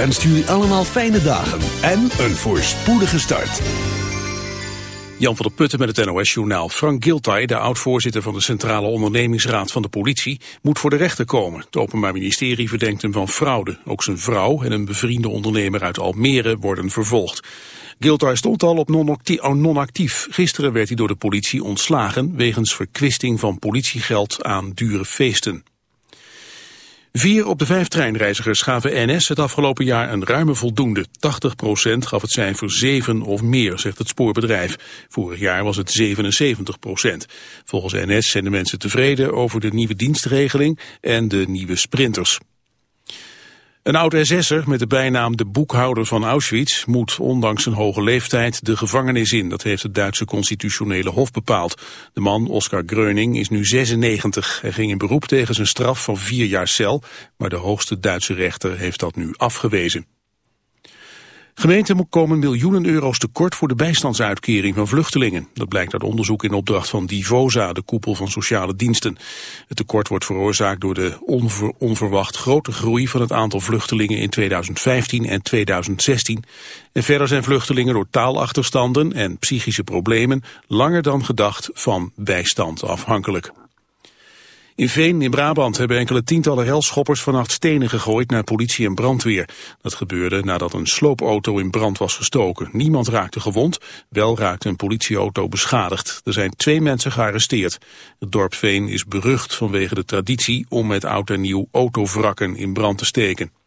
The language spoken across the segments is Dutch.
Wenst jullie allemaal fijne dagen en een voorspoedige start. Jan van der Putten met het NOS-journaal. Frank Giltay, de oud-voorzitter van de Centrale Ondernemingsraad van de politie, moet voor de rechter komen. Het Openbaar Ministerie verdenkt hem van fraude. Ook zijn vrouw en een bevriende ondernemer uit Almere worden vervolgd. Giltay stond al op non-actief. Gisteren werd hij door de politie ontslagen wegens verkwisting van politiegeld aan dure feesten. Vier op de vijf treinreizigers gaven NS het afgelopen jaar een ruime voldoende. 80% gaf het cijfer 7 of meer, zegt het spoorbedrijf. Vorig jaar was het 77% Volgens NS zijn de mensen tevreden over de nieuwe dienstregeling en de nieuwe sprinters. Een oud-SS'er met de bijnaam de boekhouder van Auschwitz moet ondanks zijn hoge leeftijd de gevangenis in. Dat heeft het Duitse constitutionele hof bepaald. De man, Oskar Gröning, is nu 96. Hij ging in beroep tegen zijn straf van vier jaar cel, maar de hoogste Duitse rechter heeft dat nu afgewezen. Gemeenten komen miljoenen euro's tekort voor de bijstandsuitkering van vluchtelingen. Dat blijkt uit onderzoek in opdracht van Divosa, de koepel van sociale diensten. Het tekort wordt veroorzaakt door de onverwacht grote groei van het aantal vluchtelingen in 2015 en 2016. En verder zijn vluchtelingen door taalachterstanden en psychische problemen langer dan gedacht van bijstand afhankelijk. In Veen in Brabant hebben enkele tientallen relschoppers vannacht stenen gegooid naar politie en brandweer. Dat gebeurde nadat een sloopauto in brand was gestoken. Niemand raakte gewond, wel raakte een politieauto beschadigd. Er zijn twee mensen gearresteerd. Het dorp Veen is berucht vanwege de traditie om met oud en nieuw autovrakken in brand te steken.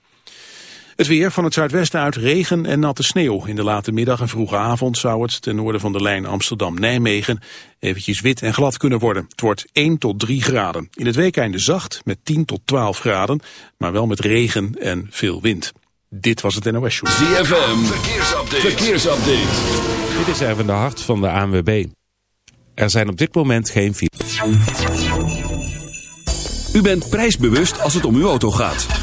Het weer van het zuidwesten uit regen en natte sneeuw. In de late middag en vroege avond zou het ten noorden van de lijn Amsterdam-Nijmegen eventjes wit en glad kunnen worden. Het wordt 1 tot 3 graden. In het weekende zacht met 10 tot 12 graden, maar wel met regen en veel wind. Dit was het NOS Show. ZFM, verkeersupdate. verkeersupdate. Dit is even de hart van de ANWB. Er zijn op dit moment geen files. U bent prijsbewust als het om uw auto gaat.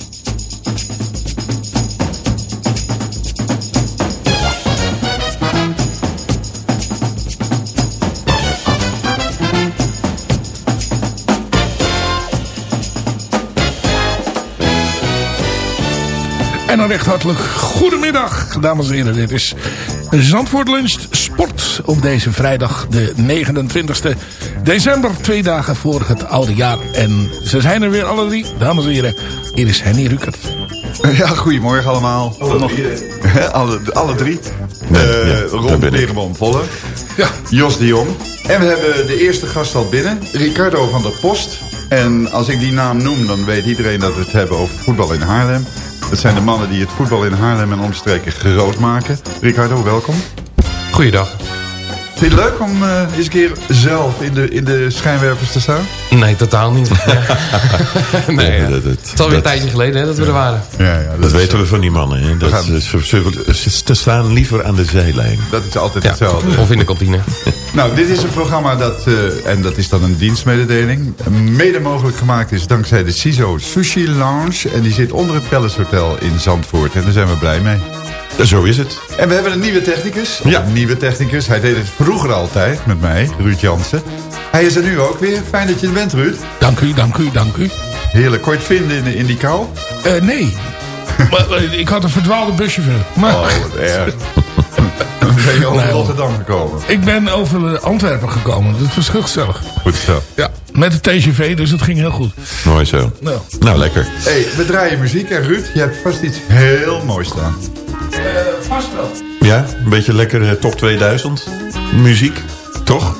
Een recht hartelijk goedemiddag, dames en heren. Dit is Zandvoort Lunch Sport op deze vrijdag, de 29e december. Twee dagen voor het oude jaar. En ze zijn er weer alle drie. Dames en heren, hier is Henny Rukert. Ja, goedemorgen allemaal. Nog, alle, alle drie. Eh Ron Berenboom Volle. Ja. Jos de Jong. En we hebben de eerste gast al binnen. Ricardo van der Post. En als ik die naam noem, dan weet iedereen dat we het hebben over voetbal in Haarlem. Dat zijn de mannen die het voetbal in Haarlem en omstreken groot maken. Ricardo, welkom. Goeiedag. Vind je het leuk om eh, eens een keer zelf in de, in de schijnwerpers te staan? Nee, totaal niet. Nee, ja. dat- dat- het is alweer een tijdje geleden hè, dat we er waren. Ja, ja, Dat weten we van die mannen. Hè? Dat, gaan- ze, ze, ze- ze staan liever aan de zijlijn. Dat is altijd Ja. hetzelfde. Of in de kantine. Nou, dit is een programma dat, eh, en dat is dan een dienstmededeling, mede mogelijk gemaakt is dankzij de CISO Sushi Lounge. En die zit onder het Palace Hotel in Zandvoort. En daar zijn we blij mee. Zo is het. En we hebben een nieuwe technicus. Ja. Een nieuwe technicus. Hij deed het vroeger altijd met mij, Ruud Jansen. Hij is er nu ook weer. Fijn dat je er bent, Ruud. Dank u, dank u, dank u. Heerlijk. Kort vinden in, in die kou. Eh, nee. Maar, eh, ik had een verdwaalde buschauffeur. Maar Oh, wat erg. Ben je over. Rotterdam gekomen. ik ben over eh, Antwerpen gekomen. Dat was heel gezellig. Goed zo. Ja, met de TGV, dus het ging heel goed. Mooi zo. Nou, Nou, lekker. hey, we draaien muziek. En Ruud, je hebt vast iets heel moois staan. Vast wel. Ja, een beetje lekker eh, top 2000 muziek, toch?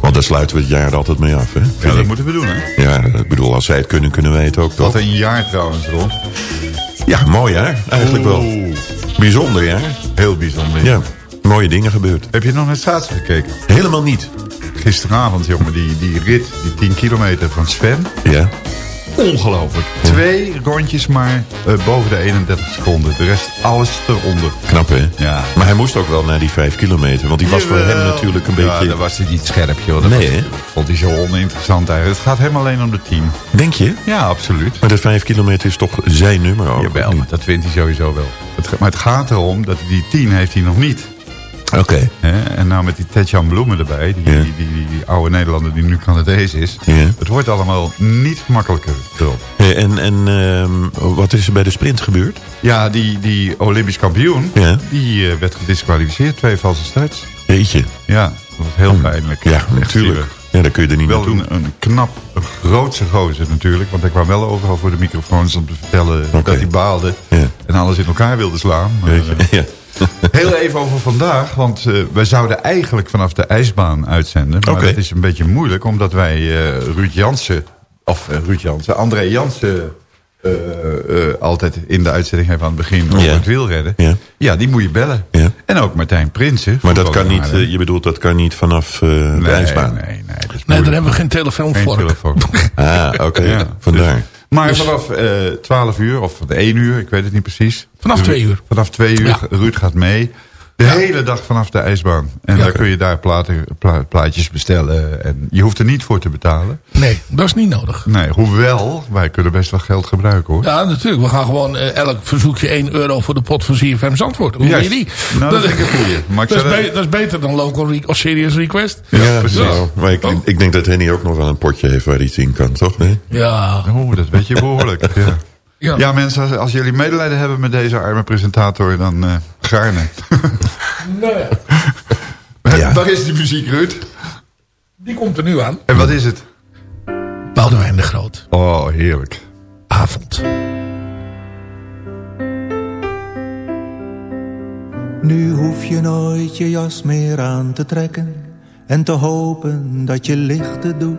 Want daar sluiten we het jaar altijd mee af, hè? Ja, dat ik. moeten we doen, hè? Ja, ik bedoel, als zij het kunnen, kunnen wij het ook, toch? Wat een jaar trouwens, Ron. Ja, mooi jaar, eigenlijk wel. Bijzonder jaar. Heel bijzonder. Ja, mooie dingen gebeurd. Heb je nog naar het schaatsen gekeken? Helemaal niet. Gisteravond, jongen, die, die rit, die 10 kilometer van Sven. Ja, Ongelooflijk. Twee rondjes maar eh, boven de 31 seconden. De rest alles eronder. knap hè? Ja. Maar hij moest ook wel naar die vijf kilometer. Want die was voor hem natuurlijk een Ja, beetje... daar was hij niet scherp, joh. Dat Nee, was- hè? vond hij zo oninteressant eigenlijk. Het gaat hem alleen om de team. Denk je? Ja, absoluut. Maar de vijf kilometer is toch zijn nummer ook? Jawel, dat vindt hij sowieso wel. Maar het gaat erom dat die 10 heeft hij nog niet. Oké. En nou met die Tetjan Bloemen erbij, die, Ja. die, die, oude Nederlander die nu Canadees is. Ja. Het wordt allemaal niet makkelijker. erop. En, en ehm, wat is er bij de sprint gebeurd? Ja, die, die Olympisch kampioen, Ja. die eh, werd gedisqualificeerd. Twee valse starts. Jeetje. Ja, dat was heel pijnlijk. Ja, natuurlijk. Ja, daar kun je er niet Wel naartoe. een, een knap, een grootse gozer natuurlijk. Want hij kwam wel overal voor de microfoons om te vertellen dat hij baalde. Ja. En alles in elkaar wilde slaan. Maar, eh, Ja. Heel even over vandaag, want eh, wij zouden eigenlijk vanaf de ijsbaan uitzenden. Maar Oké. dat is een beetje moeilijk, omdat wij eh Ruud Jansen, of eh, Ruud Jansen, André Jansen... eh, eh, altijd in de uitzending hebben aan het begin over Ja. het wielrennen. Ja. Ja, die moet je bellen. Ja. En ook Martijn Prinsen. Maar dat kan niet, je bedoelt dat kan niet vanaf eh, de nee, ijsbaan? Nee, nee, dat is Nee, daar hebben we geen telefoon Geen voor. telefoon. Ah, oké. Ja. Vandaar. Maar vanaf eh 12 uur, of de 1 uur, ik weet het niet precies. Vanaf Ruud- 2 uur. Vanaf 2 uur, Ja. Ruud gaat mee. De hele dag vanaf de ijsbaan. En Ja. dan kun je daar platen, pla- plaatjes bestellen. En je hoeft er niet voor te betalen. Nee, dat is niet nodig. Nee, hoewel, wij kunnen best wel geld gebruiken hoor. Ja, natuurlijk. We gaan gewoon eh, elk verzoekje 1 euro voor de pot van CFM Zandvoort. Hoe je die? Nou, dat een goeie. Dat, is dat- is beter dan local re- of serious request. Ja, precies. nou, maar ik, Oh. ik denk dat Henny ook nog wel een potje heeft waar hij iets in kan, toch? Nee? Ja. Oh, dat weet je behoorlijk. Ja. Ja. Ja, mensen, als, als jullie medelijden hebben met deze arme presentator, dan eh gaarne. Nou ja, Ja. Waar is die muziek, Ruud? die komt er nu aan. En wat is het? Boudewijn de Groot. Oh, heerlijk. Avond. Nu hoef je nooit je jas meer aan te trekken en te hopen dat je lichten doet.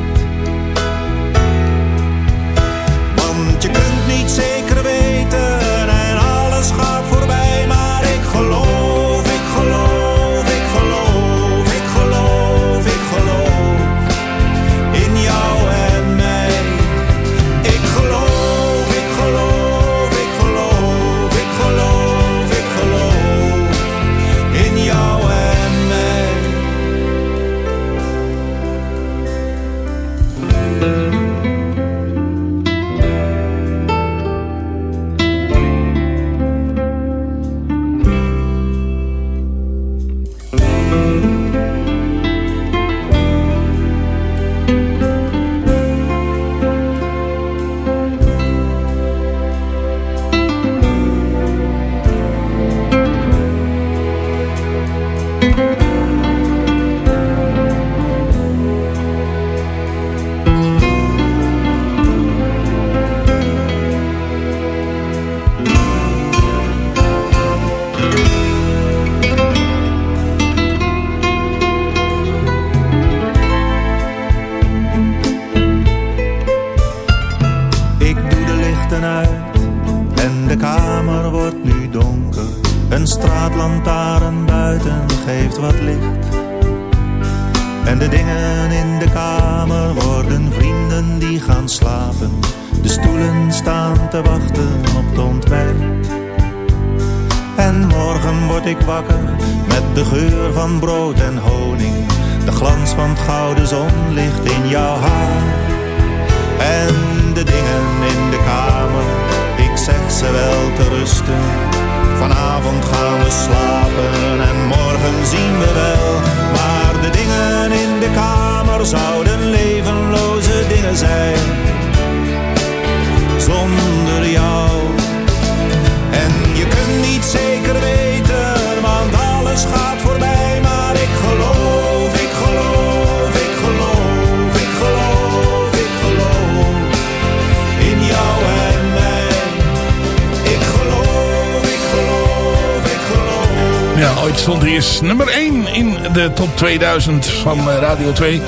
Nummer 1 in de top 2000 van eh, Radio 2.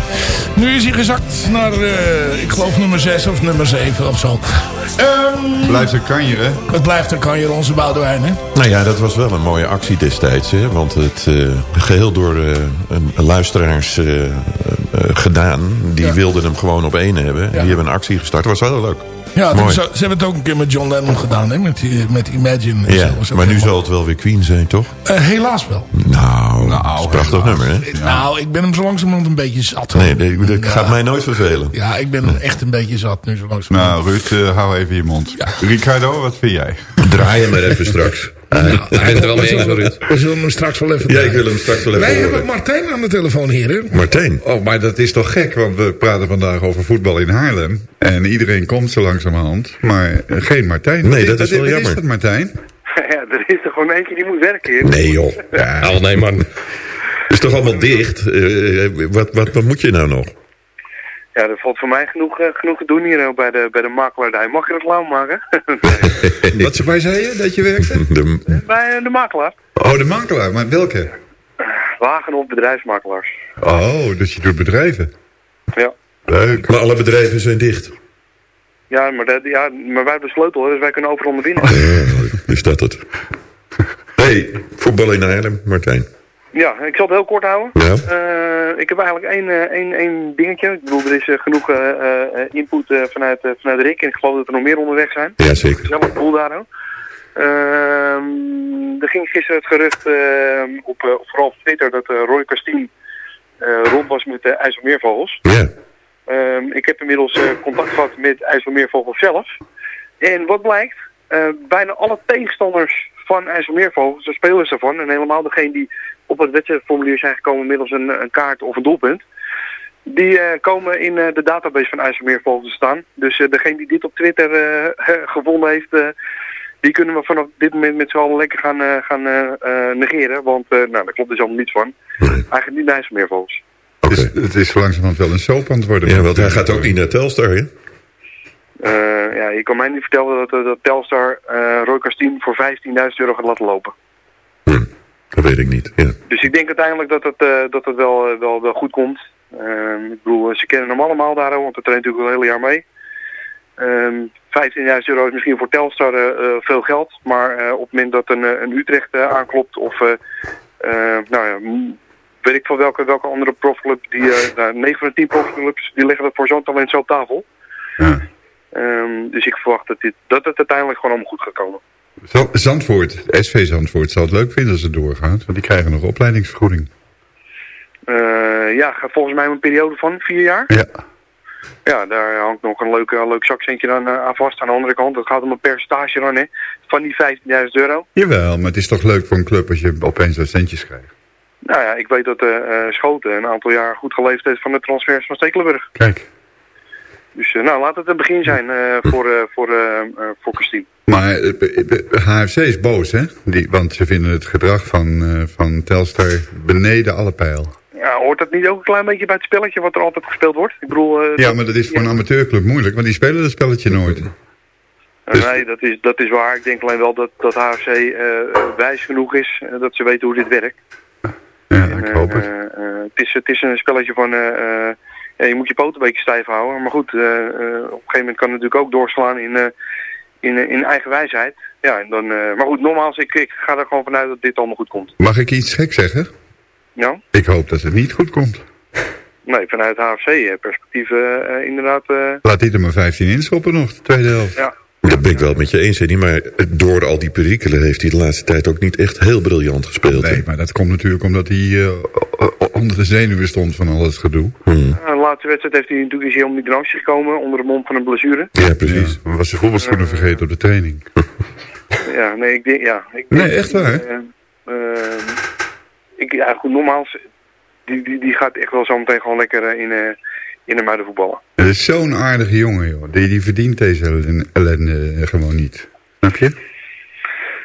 Nu is hij gezakt naar, eh, ik geloof nummer 6 of nummer 7 of zo. Ehm, Blijft een kanjer, hè? het blijft een kanjer onze Boudewijn, hè? Nou ja, dat was wel een mooie actie destijds. Hè? Want het eh, geheel door een- luisteraars gedaan. Die Ja. wilden hem gewoon op één hebben. En Ja. die hebben een actie gestart. Dat was wel leuk. Ja, Mooi. ze, ze hebben het ook een keer met John Lennon gedaan, hè? Met, die, met Imagine. en Ja, zo. Maar nu zal het wel weer Queen zijn, toch? Eh, helaas wel. Nou, dat is een prachtig nummer, hè? Nou, ik ben hem zo langzamerhand een beetje zat. Nee, nee, dat Ja. gaat mij nooit vervelen. Ja, ik ben echt een beetje zat nu zo langzamerhand. Nou, Ruud, eh, hou even je mond. Ricardo, wat vind jij? Draai hem maar even straks. Ik ben het er wel mee eens, Ruud. We zullen hem straks wel even Ja, ik draaien. wil hem straks wel even Wij horen. hebben Martijn aan de telefoon, heren. Martijn. Oh, maar dat is toch gek, want we praten vandaag over voetbal in Haarlem. En iedereen komt zo langzamerhand, maar eh, geen Martijn. Nee, dat is wel wat jammer. is dat, Martijn? Ja, er is er gewoon eentje die moet werken. Nee, joh. Ja. Oh, nee, man. Het is toch allemaal dicht? Eh, wat, wat, wat moet je nou nog? Ja, er valt voor mij genoeg, eh, genoeg te doen hier eh, bij de, bij de makelaardij. Mag je reclame maken? Wat ze bij zei je, dat je werkte? De, bij eh, de makelaar. Oh, de makelaar, maar welke? Wagen of bedrijfsmakelaars. Oh, dus je doet bedrijven. Ja. Leuk. maar alle bedrijven zijn dicht. Ja, maar, dat, ja, maar wij hebben de sleutel, dus wij kunnen overal naar binnen. Ja, is dat het? hey, voetbal in Haarlem, Martijn. Ja, ik zal het heel kort houden. Ja. Eh, ik heb eigenlijk één, eh, één, één dingetje. Ik bedoel, er is eh, genoeg input vanuit, vanuit Rick. En ik geloof dat er nog meer onderweg zijn. Ja, zeker. Gezellig boel daar ook. Ehm, er ging gisteren het gerucht op, vooral op Twitter dat Roy Castien eh, rond was met de IJsselmeervogels. Ja. Ehm, ik heb inmiddels contact gehad met IJsselmeervogels zelf. En wat blijkt, bijna alle tegenstanders van IJsselmeervogels, de spelers daarvan, en helemaal degene die op het wedstrijdformulier zijn gekomen middels een, een kaart of een doelpunt, die eh, komen in eh, de database van IJsselmeervogels te staan. Dus eh, degene die dit op Twitter eh, gevonden heeft, eh, die kunnen we vanaf dit moment met z'n allen lekker gaan, eh, gaan eh, eh, negeren. Want eh, nou, daar klopt dus allemaal niets van. Eigenlijk niet de IJsselmeervogels. Het, is, het is langzamerhand wel een soap aan het worden. Ja, want hij gaat ook niet naar Telstar, hè? Eh, ja, je kan mij niet vertellen dat, dat Telstar eh Roy voor 15.000 euro gaat laten lopen. Dat weet ik niet. Ja. Dus ik denk uiteindelijk dat het, eh, dat het wel, eh, wel, wel goed komt. Ehm, ik bedoel, ze kennen hem allemaal daar, want hij traint natuurlijk al een hele jaar mee. Ehm 15.000 euro is misschien voor Telstar eh, veel geld. Maar op het moment dat een, een Utrecht aanklopt of... nou ja, weet ik van welke, welke andere profclub, die, eh nou, 9 van de 10 profclubs, die leggen dat voor zo'n talent zo op tafel. Ja. Ehm, dus ik verwacht dat, dit, dat het uiteindelijk gewoon allemaal goed gaat komen. Zandvoort, SV Zandvoort, zal het leuk vinden als het doorgaat. Want die krijgen nog opleidingsvergoeding. Eh, ja, volgens mij een periode van vier jaar. Ja. Ja, daar hangt nog een leuk, een leuk zakcentje dan eh, aan vast. Aan de andere kant, het gaat om een percentage dan, hè, van die 15.000 euro. Jawel, maar het is toch leuk voor een club als je opeens wat centjes krijgt. Nou ja, ik weet dat eh eh, Schoten een aantal jaar goed geleefd heeft van de transfers van Stekelenburg. Kijk. Dus eh, nou, laat het een begin zijn eh, voor, eh voor, eh eh, voor Christine. Maar eh, eh, HFC is boos, hè? Die, want ze vinden het gedrag van, eh, van Telstar beneden alle pijl. Ja, hoort dat niet ook een klein beetje bij het spelletje wat er altijd gespeeld wordt? Ik bedoel... eh, Ja, maar dat is voor een amateurclub moeilijk, want die spelen dat spelletje nooit. Eh, Nee, dat is, dat is waar. Ik denk alleen wel dat, dat HFC wijs genoeg is. dat ze weten hoe dit werkt. Ja, En, ik hoop het. het, is, het is een spelletje van... ja, je moet je poten een beetje stijf houden. Maar goed, op een gegeven moment kan het natuurlijk ook doorslaan in, in, eh, in eigen wijsheid. Ja, en dan, eh, maar goed, nogmaals, ik, ik ga er gewoon vanuit dat dit allemaal goed komt. Mag ik iets gek zeggen? Ja? Ik hoop dat het niet goed komt. Nee, vanuit HFC-perspectief eh, inderdaad... Laat die er maar 15 inschoppen nog, de tweede helft. ja. Dat ben ik wel met je eens, Eddie. Maar door al die perikelen heeft hij de laatste tijd ook niet echt heel briljant gespeeld. Nee, maar dat komt natuurlijk omdat hij eh, onder de zenuwen stond van al het gedoe. Hmm. de laatste wedstrijd heeft hij natuurlijk is hij om die drankje gekomen onder de mond van een blessure. Ja, precies. Ja, was zijn voetbalschoenen vergeten op de training. Ja, nee, ik denk, ja. Ik Nee, echt waar? eh, eh, ik, ja, goed, nogmaals, die, die, die gaat echt wel zo meteen gewoon lekker eh, in, eh in de muiden voetballen. Het is zo'n aardige jongen, joh. Die, die verdient deze ellen- ellende gewoon niet. Snap je?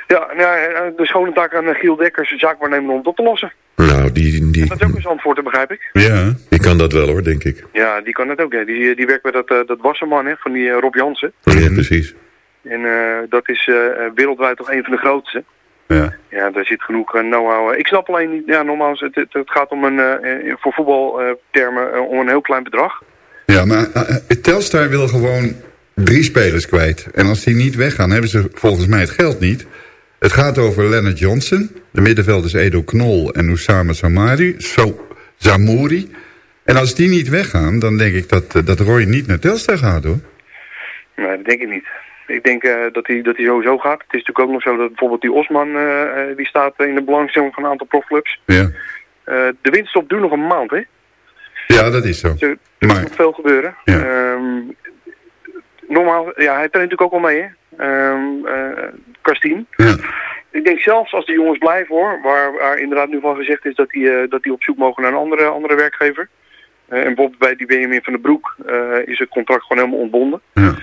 Ja, nou, de schone taak aan eh, Giel Dekkers, de zaakwaarnemer, om het op te lossen. Nou, die, die, Dat is ook een antwoord, begrijp ik. Ja. die kan dat wel hoor, denk ik. Ja, die kan het ook. Hè. Die, die werkt bij dat, eh, dat wasserman hè, van die Rob Jansen. Ja, precies. En dat is wereldwijd toch een van de grootste. Ja. Ja, daar zit genoeg eh, know-how. Ik snap alleen niet, ja, nogmaals, het, het, het gaat om een, eh, eh, voor voetbaltermen, eh, om een heel klein bedrag. Ja, maar eh, eh, Telstar wil gewoon drie spelers kwijt. En als die niet weggaan, hebben ze volgens mij het geld niet. Het gaat over Leonard Johnson. De middenvelders Edo Knol en Oussama Samari, so, Zamouri. En als die niet weggaan, dan denk ik dat, eh, dat Roy niet naar Telstar gaat, hoor. Nee, dat denk ik niet. Ik denk eh, dat hij dat hij sowieso gaat. Het is natuurlijk ook nog zo dat bijvoorbeeld die Osman, eh, eh, die staat in de belangstelling van een aantal profclubs. Ja, de winststop duurt nog een maand, hè? ja dat is zo. Er er Maar- moet nog veel gebeuren. Ja. Ehm, normaal, ja, hij traint natuurlijk ook al mee, hè? Ehm eh, Karstien. Ja. Ik denk zelfs als de jongens blijven hoor, waar, waar inderdaad nu van gezegd is dat die, dat die op zoek mogen naar een andere, andere werkgever. En bijvoorbeeld bij die Benjamin van den Broek is het contract gewoon helemaal ontbonden. Ja.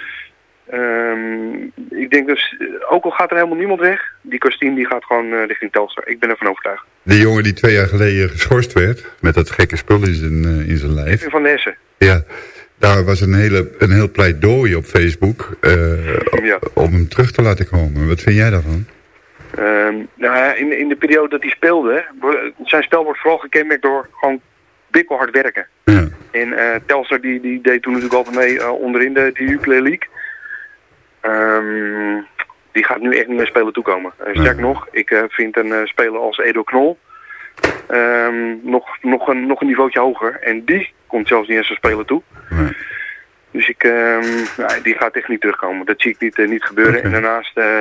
Ehm, ik denk dus, ook al gaat er helemaal niemand weg, die Karstien die gaat gewoon eh, richting Telstar. Ik ben ervan overtuigd. Die jongen die twee jaar geleden geschorst werd, met dat gekke spul in zijn, eh, in zijn lijf. Van Nessen. Ja, daar was een, hele, een heel pleidooi op Facebook eh, Ja. om hem terug te laten komen. Wat vind jij daarvan? Ehm, nou ja, in, in de periode dat hij speelde, zijn spel wordt vooral gekenmerkt door gewoon bikkelhard werken. Ja. En Telstar die, die deed toen natuurlijk altijd mee onderin de, de Jupiler League. Ehm, die gaat nu echt niet meer spelen toekomen. Uh, sterk nog, ik eh, vind een eh, speler als Edo Knol ehm, nog, nog, een, nog een niveautje hoger. En die komt zelfs niet eens een speler toe. Nee. Dus ik, nou, die gaat echt niet terugkomen. Dat zie ik niet, niet gebeuren. En daarnaast, eh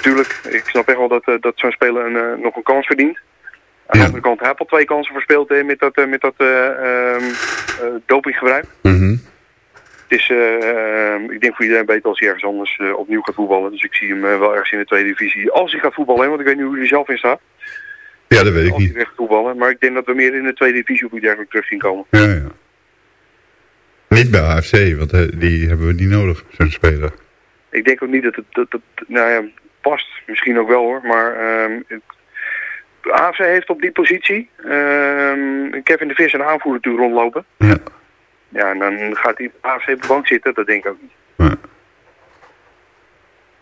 tuurlijk, ik snap echt wel dat, dat zo'n speler een, nog een kans verdient. Aan de andere kant, hij heeft al twee kansen verspeeld hè, met dat, met dat dopinggebruik. Mhm. Het is, eh, ik denk voor iedereen beter als hij ergens anders eh, opnieuw gaat voetballen. Dus ik zie hem eh, wel ergens in de tweede divisie. Als hij gaat voetballen, want ik weet niet hoe hij er zelf in staat. Ja, dat weet ik Als hij niet. gaat voetballen. Maar ik denk dat we meer in de tweede divisie of iets dergelijks terug zien komen. Ja, ja. Niet bij AFC, want die hebben we niet nodig, zo'n speler. Ik denk ook niet dat het, dat, dat, nou ja, past. Misschien ook wel hoor. Maar ehm, het, AFC heeft op die positie ehm, Kevin de Vis en aanvoerder toe rondlopen. Ja. Ja, en dan gaat hij op AFC op de bank zitten. Dat denk ik ook niet. Ja.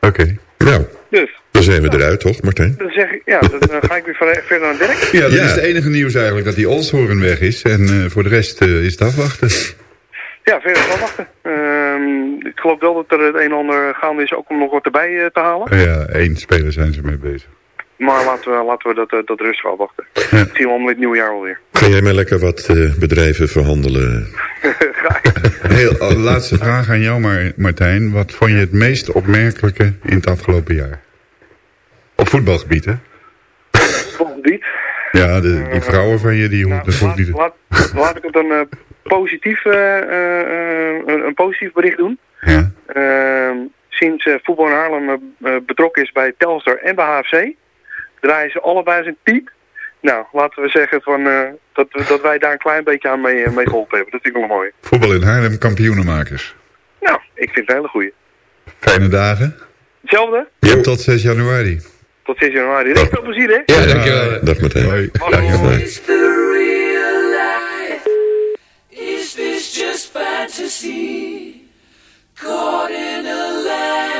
Oké. Nou, Dus, dan zijn we eruit, toch, Martijn? dan zeg ik, ja, dan ga ik weer ver- verder naar Dirk. Ja, dat Ja. is het enige nieuws eigenlijk, dat die Olshoorn weg is. En eh, voor de rest eh, is het afwachten. Ja, verder wel wachten. Ehm, ik geloof wel dat er het een en ander gaande is ook om nog wat erbij eh, te halen. ja, één speler zijn ze mee bezig. Maar laten we, laten we dat, eh, dat rustig afwachten. Dat zien we allemaal in het nieuwe jaar alweer. Ga jij maar lekker wat eh, bedrijven verhandelen? Graag. Heel, oh, laatste vraag aan jou, maar, Martijn. Wat vond je het meest opmerkelijke in het afgelopen jaar? Op voetbalgebied, hè? Volgend gebied. Ja, de, die vrouwen van je, die Nou, laat, niet... laat, laat ik het dan eh, positief, eh, eh, eh, een, een positief bericht doen. Ja, Ehm, sinds eh, voetbal in Haarlem eh, eh, betrokken is bij Telstar en bij HFC, draaien ze allebei zijn piep. Nou, laten we zeggen van, eh, dat, dat wij daar een klein beetje aan mee, eh, mee geholpen hebben. Dat vind ik wel mooi. voetbal in Haarlem, kampioenenmakers. Nou, ik vind het een hele goeie. Fijne dagen. Hetzelfde? Ja, tot 6 januari. Tot 6 januari. Rick, veel plezier, hè? Ja, dankjewel. Dag meteen. Hoi. Is the real life? Is this just fantasy? Caught in a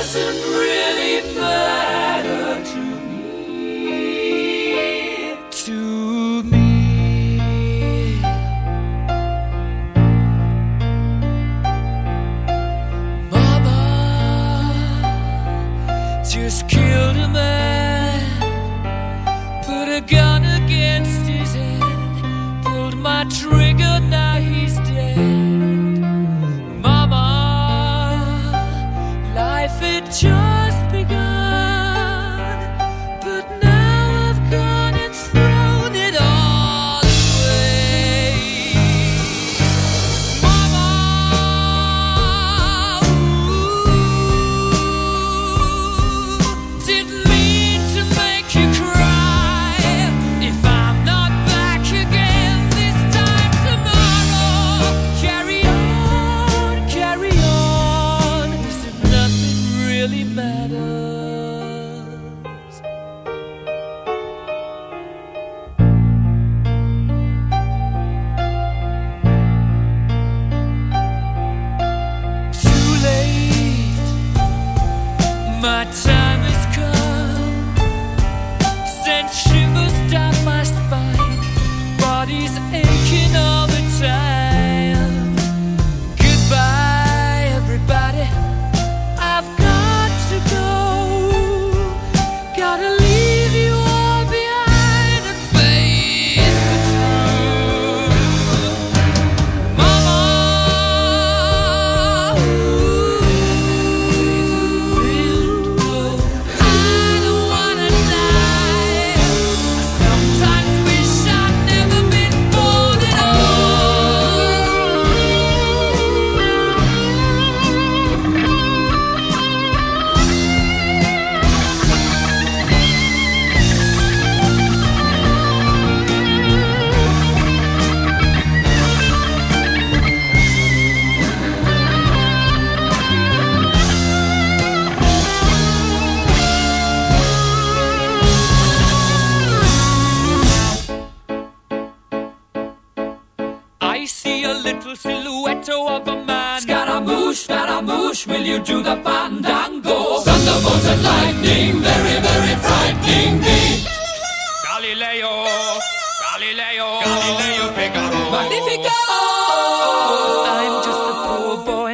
Doesn't really matter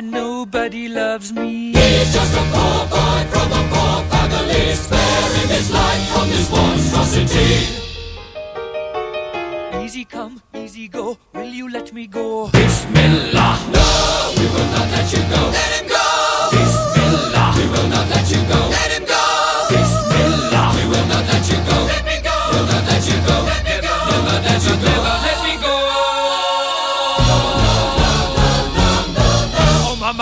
boy, nobody loves me. He's just a poor boy from a poor family, sparing his life from this monstrosity. Easy come, easy go. Will you let me go? Bismillah. No, we will not let you go. Let him go. Bismillah. We will not let you go. Let him go.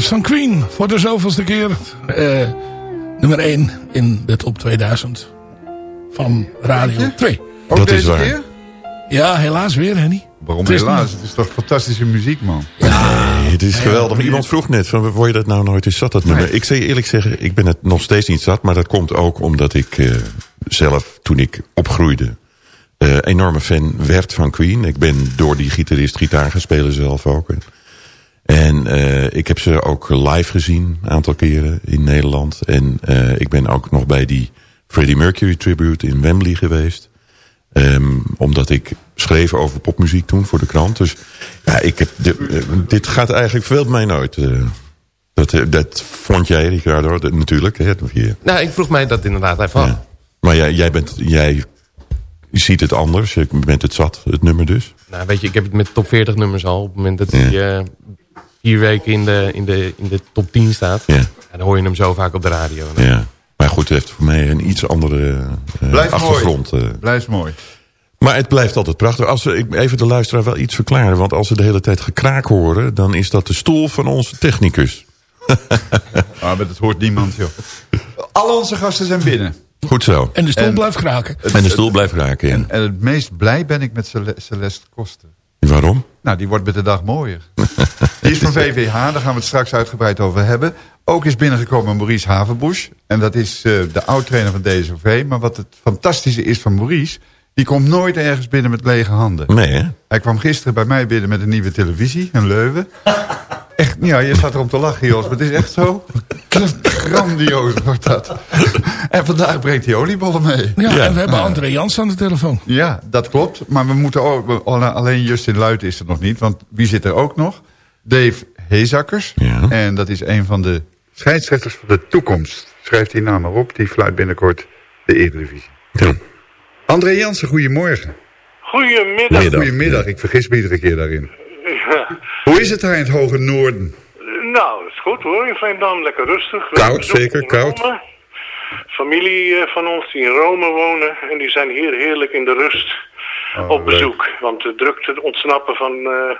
Is van Queen. Voor de zoveelste keer. eh, nummer 1 in de top 2000. Van Radio 2. Ook Dat is deze waar. keer? Ja, helaas weer, Henny. Waarom Het helaas? Het is toch fantastische muziek, man. Nee, het is geweldig. Iemand vroeg net, van, word je dat nou nooit eens zat, dat nummer? Ik zou je eerlijk zeggen, ik ben het nog steeds niet zat. Maar dat komt ook omdat ik eh, zelf, toen ik opgroeide... eh, enorme fan werd van Queen. Ik ben door die gitarist gitaar gaan spelen zelf ook. En eh, ik heb ze ook live gezien, een aantal keren in Nederland. En eh, ik ben ook nog bij die Freddie Mercury tribute in Wembley geweest. Ehm, omdat ik schreef over popmuziek toen voor de krant. Dus ja, ik heb eh, dit gaat eigenlijk veel mij nooit. dat, dat vond jij, Ricardo, dat- natuurlijk. Hè, hier. Nou, ik vroeg mij dat inderdaad even af. Ja. Maar jij, jij, bent, jij ziet het anders. Je bent het zat, het nummer dus. Nou, weet je, ik heb het met top 40 nummers al. Op het moment dat Ja. eh, vier weken in de, in, de, in de top 10 staat. Ja. Ja, dan hoor je hem zo vaak op de radio. Ja. Maar goed, het heeft voor mij een iets andere eh, Blijft achtergrond. mooi. eh. Blijft mooi. Maar het blijft altijd prachtig. Als we, ik even de luisteraar wel iets verklaren. Want als ze de hele tijd gekraak horen... dan is dat de stoel van onze technicus. Ah, maar dat hoort niemand, joh. Al onze gasten zijn binnen. Goed zo. En de stoel En- blijft kraken. En de stoel blijft raken, ja. En het meest blij ben ik met Cele- Celeste Koster. Waarom? Nou, die wordt met de dag mooier. Die is van VVH, daar gaan we het straks uitgebreid over hebben. Ook is binnengekomen Maurice Havenbusch. En dat is eh, de oud-trainer van DSOV. Maar wat het fantastische is van Maurice... die komt nooit ergens binnen met lege handen. Nee, hè? Hij kwam gisteren bij mij binnen met een nieuwe televisie, een Leuven. Echt, ja, je staat erom te lachen, Jos, maar het is echt zo grandioos wordt dat. En vandaag brengt hij oliebollen mee. Ja, Ja. en we hebben Ja. André Jans aan de telefoon. Ja, dat klopt. Maar we moeten ook, alleen Justin Luit is er nog niet. Want wie zit er ook nog? Dave Hezakkers. Ja. En dat is een van de scheidsrechters van de toekomst. Schrijf die naam maar op. Die fluit binnenkort de Eredivisie. Ja. André Jansen, goedemorgen. Goedemiddag. Middag. Goedemiddag. Ik vergis me iedere keer daarin. Ja. Hoe is het daar in het hoge noorden? Nou, goed hoor. In Veendam lekker rustig. Koud, zeker, koud. Familie eh, van ons die in Rome wonen. En die zijn hier heerlijk in de rust Oh, op bezoek. Want de drukte ontsnappen van eh,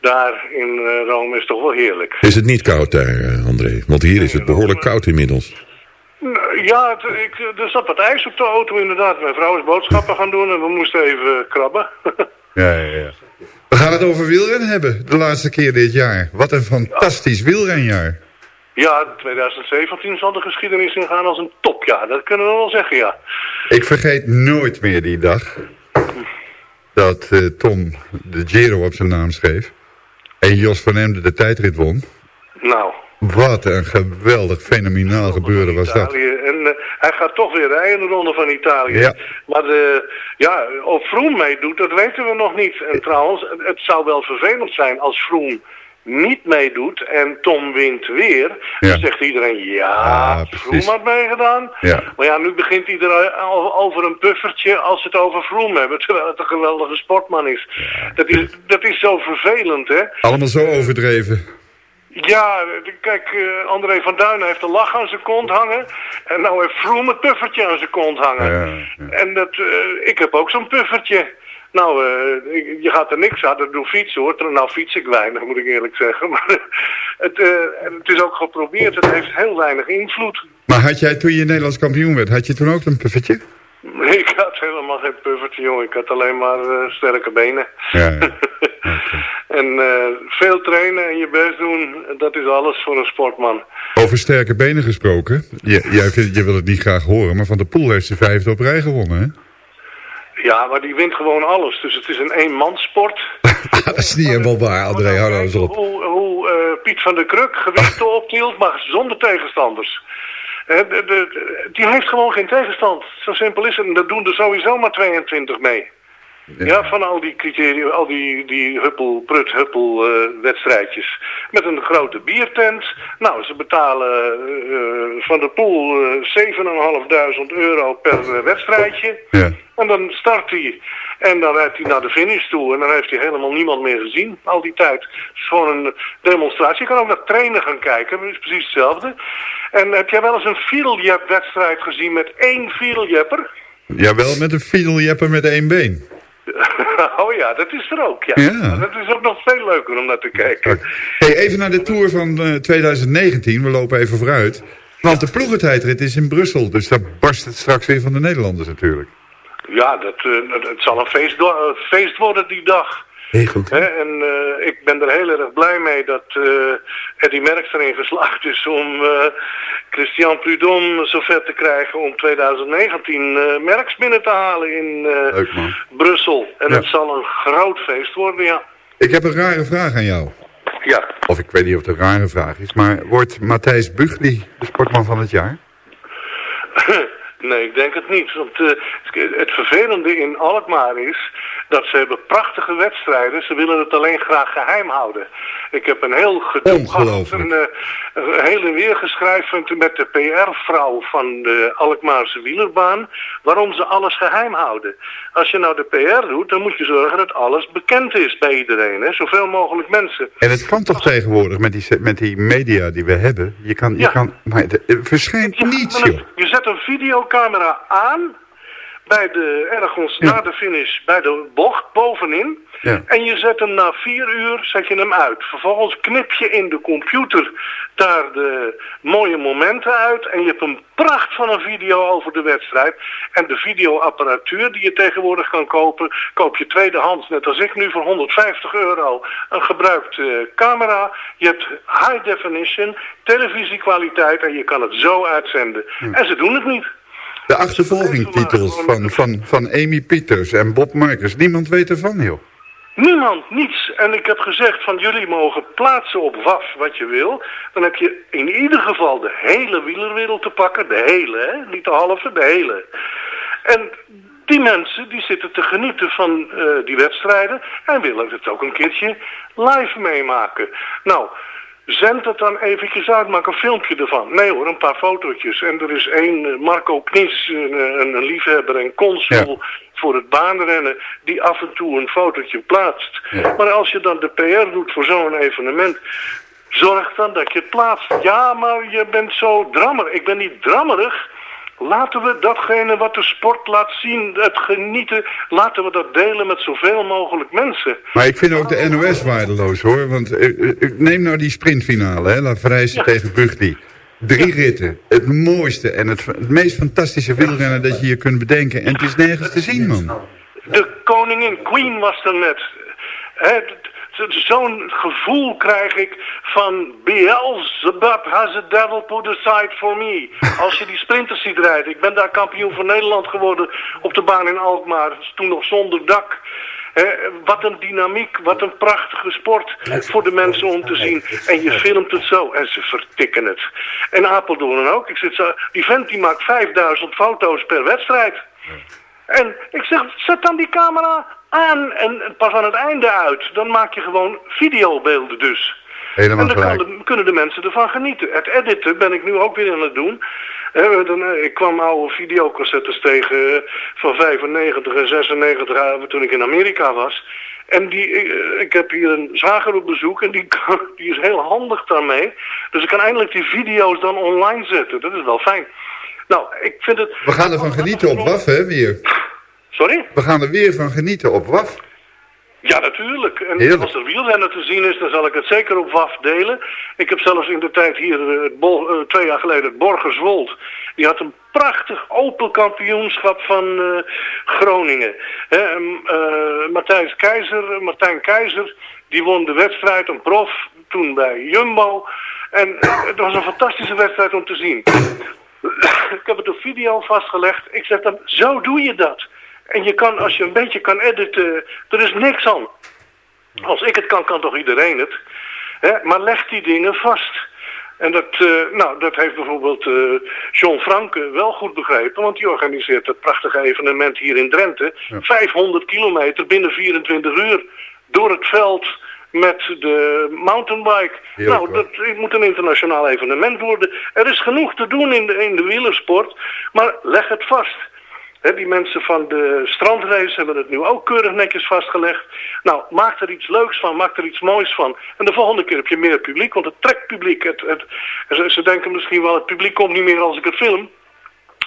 daar in eh, Rome is toch wel heerlijk. Is het niet koud daar, André? Want hier is het behoorlijk koud inmiddels. Nou, Ja, het- ik, er zat wat ijs op de auto inderdaad. Mijn vrouw is boodschappen gaan doen en we moesten even krabben. Ja, ja, ja. We gaan het over wielrennen hebben. De laatste keer dit jaar. Wat een fantastisch wielrenjaar. ja, 2017 zal de geschiedenis ingaan als een topjaar. Dat kunnen we wel zeggen, ja. Ik vergeet nooit meer die dag dat eh, Tom de Giro op zijn naam schreef. En Jos van Emde de tijdrit won. Nou, Wat een geweldig, fenomenaal gebeuren was dat. En eh, hij gaat toch weer rijden in de ronde van Italië. Ja. Maar de, ja, of Vroom meedoet, dat weten we nog niet. En trouwens, het, zou wel vervelend zijn als Vroom niet meedoet en Tom wint weer. Ja. Dan zegt iedereen, ja, Ah. Vroom had meegedaan. Ja. Maar ja, nu begint iedereen over een puffertje als ze het over Vroom hebben. Terwijl het een geweldige sportman is. Dat is, dat is zo vervelend, hè. Allemaal zo overdreven. Ja, kijk, eh, André van Duinen heeft een lach aan zijn kont hangen. En nou heeft Vroom het puffertje aan zijn kont hangen. Ja, ja. En dat, eh, ik heb ook zo'n puffertje. Nou, eh, ik- je gaat er niks aan, dat doe fietsen hoor. Nou fiets ik weinig, moet ik eerlijk zeggen. Maar het, het is ook geprobeerd, het heeft heel weinig invloed. Maar had jij toen je Nederlands kampioen werd, had je toen ook een puffertje? Ik had helemaal geen puffertje, jongen. Ik had alleen maar eh, sterke benen. Ja, ja. en eh, veel trainen en je best doen, dat is alles voor een sportman. Over sterke benen gesproken. Je, jij vindt, je wil het niet graag horen, maar Van der Poel heeft zijn vijfde op rij gewonnen, hè? Ja, maar die wint gewoon alles. Dus het is een eenmanssport. dat is niet helemaal waar, André. Hou nou eens op. Hoe, hoe eh, Piet van der Kruk gewichten optilt, maar zonder tegenstanders. Eh, de- de- de- die heeft gewoon geen tegenstand. Zo simpel is het. En daar doen er sowieso maar 22 mee. Ja, van al die criteria, al die, die huppel, prut, huppel eh, wedstrijdjes. Met een grote biertent. Nou, ze betalen eh, van de pool eh 7.500 euro per wedstrijdje. Ja. En dan start hij. En dan rijdt hij naar de finish toe. En dan heeft hij helemaal niemand meer gezien al die tijd. Het is gewoon een demonstratie. Je kan ook naar trainen gaan kijken. Dat is precies hetzelfde. En heb jij wel eens een fiedeljep wedstrijd gezien met één fiedeljepper? Jawel, met een fiedeljepper met één been. Oh ja, dat is er ook, ja. Dat is ook nog veel leuker om naar te kijken. Hey, even naar de Tour van eh, 2019. We lopen even vooruit. Want de ploegentijdrit is in Brussel. Dus daar barst het straks weer van de Nederlanders natuurlijk. Ja, dat, eh, het zal een feest, eh, feest worden die dag. Heel goed. Hè, en eh, ik ben er heel erg blij mee dat eh Eddie Merckx erin geslaagd is om eh, Christian Prudhomme zover te krijgen om 2019 eh Merckx binnen te halen in eh. Brussel. En Ja. het zal een groot feest worden, ja. Ik heb een rare vraag aan jou. Ja, Of ik weet niet of het een rare vraag is. Maar wordt Matthijs Bugli de sportman van het jaar? nee, ik denk het niet. Want eh, het vervelende in Alkmaar is dat ze hebben prachtige wedstrijden. Ze willen het alleen graag geheim houden. Ik heb een heel gedoe gehad. Een, eh, een hele weergeschrijvend met de PR-vrouw van de Alkmaarse wielerbaan. Waarom ze alles geheim houden. Als je nou de PR doet, dan moet je zorgen dat alles bekend is bij iedereen. Hè? Zoveel mogelijk mensen. En het kan toch tegenwoordig met die, met die media die we hebben? Je kan, je Ja. kan, maar het verschijnt niets, Maar joh. Je zet een videocamera aan bij de, ergens Ja. na de finish bij de bocht bovenin. Ja. En je zet hem na vier uur zet je hem uit. Vervolgens knip je in de computer daar de mooie momenten uit. En je hebt een pracht van een video over de wedstrijd. En de videoapparatuur die je tegenwoordig kan kopen, koop je tweedehands. Net als ik nu voor 150 euro. Een gebruikte camera. Je hebt high definition, televisiekwaliteit en je kan het zo uitzenden. En ze doen het niet. De achtervolgingtitels van, van, van Amy Pieters en Bob Markers. Niemand weet ervan, joh. Niemand, niets. En ik heb gezegd van jullie mogen plaatsen op WAF wat je wil. Dan heb je in ieder geval de hele wielerwereld te pakken. De hele, hè? Niet de halve, de hele. En die mensen die zitten te genieten van eh, die wedstrijden. En willen het ook een keertje live meemaken. Nou, zend het dan eventjes uit, maak een filmpje ervan. Nee hoor, een paar fotootjes. En er is één, eh, Marco Knies, een, een, een liefhebber en consul voor het baanrennen, die af en toe een fotootje plaatst. Maar als je dan de PR doet voor zo'n evenement, zorg dan dat je het plaatst. Ja, maar je bent zo drammer. Ik ben niet drammerig. Laten we datgene wat de sport laat zien, het genieten, laten we dat delen met zoveel mogelijk mensen. Maar ik vind ook de NOS waardeloos, hoor. Want eh, eh, neem nou die sprintfinale, hè. La Vrijse Ja. tegen Bugli. Drie ritten. Het mooiste en het, het meest fantastische wielrennen dat je je kunt bedenken. En het is nergens te zien, man. De koningin, Queen was er net. Z- Zo'n gevoel krijg ik van Beelzebub has a devil put aside for me. Als je die sprinters ziet rijden. Ik ben daar kampioen van Nederland geworden op de baan in Alkmaar. Toen nog zonder dak. Wat een dynamiek, wat een prachtige sport voor de mensen om te zien. En je filmt het zo en ze vertikken het. En Apeldoorn ook. Ik zit zo, die vent die maakt 5000 foto's per wedstrijd. En ik zeg, zet dan die camera aan en pas aan het einde uit. Dan maak je gewoon videobeelden dus. Helemaal en dan kan gelijk. de- kunnen de mensen ervan genieten. Het editen ben ik nu ook weer aan het doen. Dan, eh, ik kwam oude videocassettes tegen eh, van 95 en 96 eh, toen ik in Amerika was. En die, eh, ik heb hier een zwager op bezoek en die, kan- die is heel handig daarmee. Dus ik kan eindelijk die video's dan online zetten. Dat is wel fijn. Nou, ik vind het... We gaan ervan genieten op WAF, hè, weer. Sorry? We gaan er weer van genieten op WAF. Ja, natuurlijk. En Heerlijk. als er wielrennen te zien is, dan zal ik het zeker op WAF delen. Ik heb zelfs in de tijd hier, eh, het Bol- eh, twee jaar geleden, het Borgerswold. Die had een prachtig open kampioenschap van eh, Groningen. Matthijs Keizer, Martijn Keizer, die won de wedstrijd, een prof, toen bij Jumbo. En het was een fantastische wedstrijd om te zien. ik heb het op video vastgelegd. Ik zeg dan, zo doe je dat. En je kan, als je een beetje kan editen, er is niks aan. Als ik het kan, kan toch iedereen het. Hè? Maar leg die dingen vast. En dat, eh, nou, dat heeft bijvoorbeeld eh, John Franke wel goed begrepen, want die organiseert dat prachtige evenement hier in Drenthe. 500 kilometer binnen 24 uur door het veld met de mountainbike. Heerlijk, nou, dat het moet een internationaal evenement worden. Er is genoeg te doen in de, in de wielersport, maar leg het vast. Die mensen van de strandrace hebben het nu ook keurig netjes vastgelegd. Nou, maak er iets leuks van, maak er iets moois van. En de volgende keer heb je meer publiek, want het trekt publiek. Het, het, ze, ze denken misschien wel, het publiek komt niet meer als ik het film.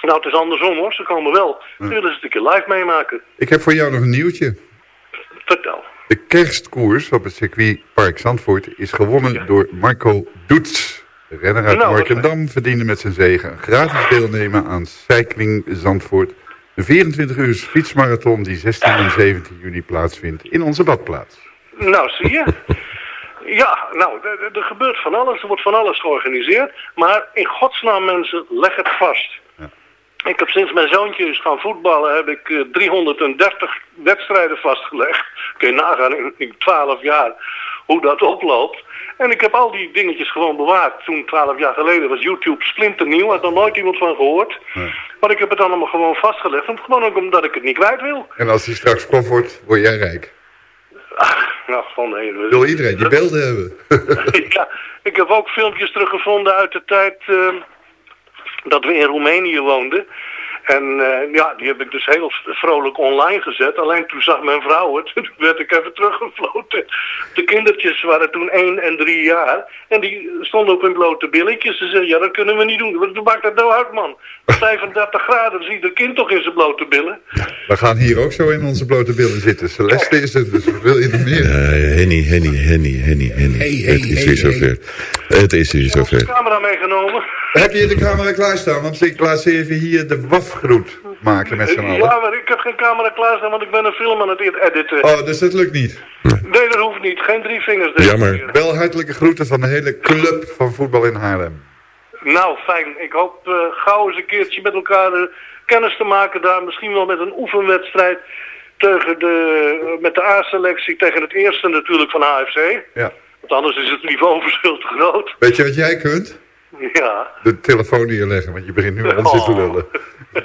Nou, het is andersom hoor, ze komen wel. Ze willen ze het een keer live meemaken. Ik heb voor jou nog een nieuwtje. De kerstkoers op het circuitpark Zandvoort is gewonnen door Marco Doets. De renner uit Nou, Markendam verdiende met zijn zegen een gratis deelnemen aan Cycling Zandvoort. Een 24 uur fietsmarathon die 16 en 17 juni plaatsvindt in onze badplaats. Nou, zie je. Ja, nou, er- gebeurt van alles. Er wordt van alles georganiseerd. Maar in godsnaam, mensen, leg het vast. Ik heb sinds mijn zoontje is gaan voetballen, heb ik eh, 330 wedstrijden vastgelegd. Kun je nagaan in, in 12 jaar hoe dat oploopt. En ik heb al die dingetjes gewoon bewaard. Toen 12 jaar geleden was YouTube splinternieuw, had er nooit iemand van gehoord. Maar ik heb het allemaal gewoon vastgelegd. Gewoon ook omdat ik het niet kwijt wil. En als hij straks prof wordt, word jij rijk. Nou, gewoon nee. Wil iedereen die beelden hebben. ja, ik heb ook filmpjes teruggevonden uit de tijd eh, dat we in Roemenië woonden. En eh, ja, die heb ik dus heel vrolijk online gezet. Alleen toen zag mijn vrouw het. Toen werd ik even teruggefloten. De kindertjes waren toen 1 en 3 jaar. En die stonden op hun blote billetjes. Ze zeiden, ja, dat kunnen we niet doen. Wat maakt dat nou uit, man? 35 graden, dan ziet de kind toch in zijn blote billen. We gaan hier ook zo in onze blote billen zitten. Celeste is het, dus wil je nog meer? Eh, Henny, Henny, Henny, Henny, Henny. het is weer zover. Het is weer zover. Camera meegenomen. Heb je de camera klaarstaan? Want ik laat ze even hier de wafgroet maken met z'n allen. Ja, maar ik heb geen camera klaarstaan, want ik ben een film aan het editen. Oh, dus dat lukt niet. Nee, dat hoeft niet. Geen drie vingers. deze keer. Wel hartelijke groeten van de hele club van voetbal in Haarlem. Nou, fijn. Ik hoop eh, gauw eens een keertje met elkaar eh, kennis te maken daar. Misschien wel met een oefenwedstrijd tegen de, eh, met de A-selectie tegen het eerste natuurlijk van AFC. Ja. Want anders is het niveauverschil te groot. Weet je wat jij kunt? Ja. De telefoon neerleggen, want je begint nu onzin te lullen.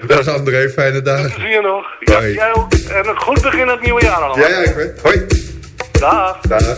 Dag André, fijne dagen. Zie je nog? Ja, jij ook. En een goed begin het nieuwe jaar allemaal. Ja, ja, ik weet. Hoi. Dag. Dag.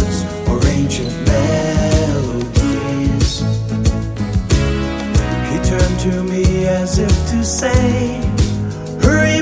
or ancient melodies. He turned to me as if to say, Hurry,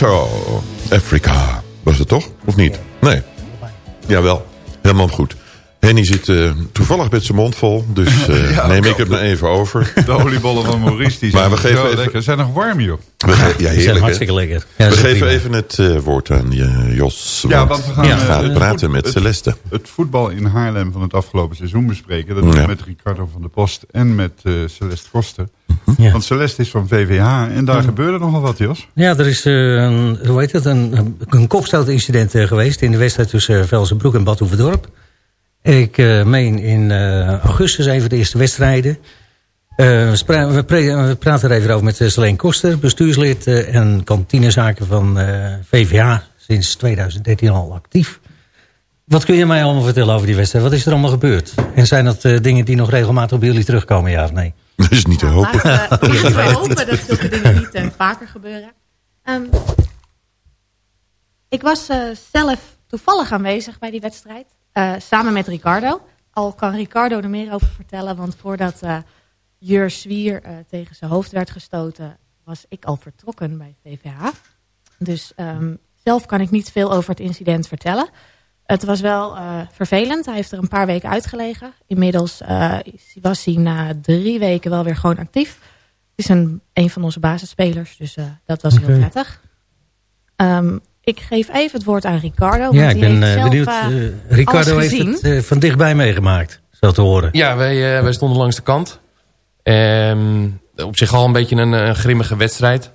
Toto, Afrika. Was het toch? Of niet? Nee. Jawel, helemaal goed. Henny zit eh, toevallig met zijn mond vol, dus eh, Ja, neem ik al. maar even over. De oliebollen van Maurice, die Maar zijn we geven zo even- lekker. Zijn nog warm, joh. We ja, zijn heerlijk, hè? hartstikke lekker. Ja, we dat geven prima. even het eh, woord aan Jos. Ja, want we gaan, het praten met het- Celeste. Het voetbal in Haarlem van het afgelopen seizoen bespreken. Dat doen Ja. we met Ricardo van der Post en met eh, Celeste Koster. Ja. Want Celeste is van VVH en daar gebeurde nogal wat, Jos. Ja, er is eh, een, hoe heet het, een, een kopstootincident eh, geweest... in de wedstrijd tussen Velsenbroek en Bad Oeverdorp. Ik eh, meen in eh, augustus even de eerste wedstrijden. Eh, we, we praten er even over met Selene Koster... bestuurslid eh, en kantinezaken van eh, VVH... sinds 2013 al actief. Wat kun je mij allemaal vertellen over die wedstrijd? Wat is er allemaal gebeurd? En zijn dat eh, dingen die nog regelmatig bij jullie terugkomen, ja of nee? Dat is niet te hopen. Laten we, hopen dat zulke dingen niet eh, vaker gebeuren. Ehm, ik was eh, zelf toevallig aanwezig bij die wedstrijd. eh, samen met Ricardo. Al kan Ricardo er meer over vertellen. Want voordat Jur Zwier tegen zijn hoofd werd gestoten... was ik al vertrokken bij VVH. Dus ehm, zelf kan ik niet veel over het incident vertellen. Het was wel eh, vervelend. Hij heeft er een paar weken uitgelegen. Inmiddels eh, is- was hij na drie weken wel weer gewoon actief. Het is een, een van onze basisspelers, dus eh, dat was heel prettig. Ehm, ik geef even het woord aan Ricardo. want ja, ik die ben heeft eh, zelf, benieuwd. Ricardo heeft het eh, van dichtbij meegemaakt, zo te horen. Ja, wij, eh, wij stonden langs de kant. Ehm, op zich al een beetje een, grimmige wedstrijd.